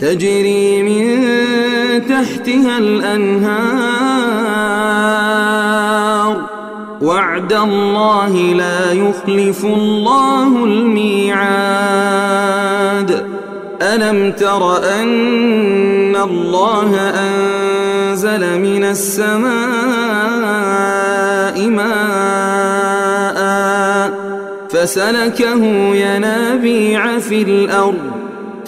تجري من تحتها الأنهار. وعد الله لا يخلف الله الميعاد. ألم تر أن الله أنزل من السماء ماء فسلكه ينابيع في الأرض.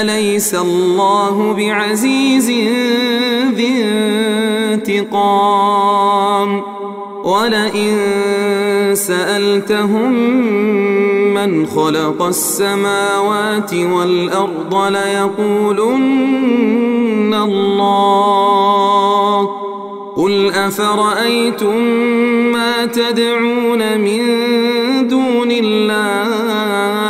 أليس الله بعزيز ذي انتقام ولئن سألتهم من خلق السماوات والأرض ليقولن الله قل أفرأيتم ما تدعون من دون الله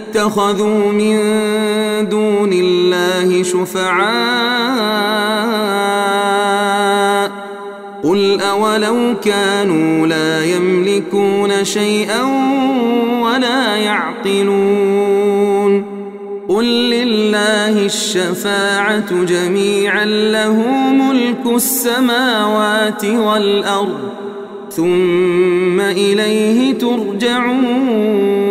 اتخذوا من دون الله شفعاء قل أولو كانوا لا يملكون شيئا ولا يعقلون قل لله الشفاعة جميعا له ملك السماوات والأرض ثم إليه ترجعون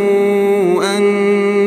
أن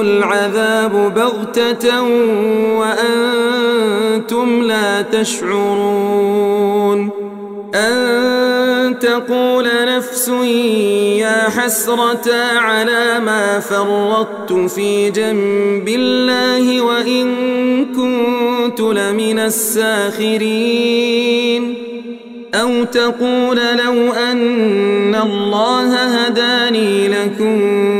العذاب بغتة وأنتم لا تشعرون أن تقول نفس يا حسرة على ما فرطت في جنب الله وإن كنت لمن الساخرين أو تقول لو أن الله هداني لكنت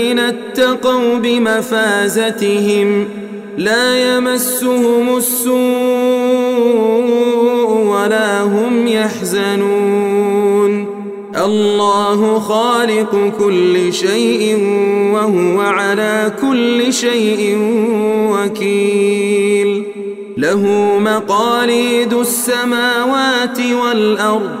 اتقوا بمفازتهم لا يمسهم السوء ولا هم يحزنون. الله خالق كل شيء وهو على كل شيء وكيل. له مقاليد السماوات والأرض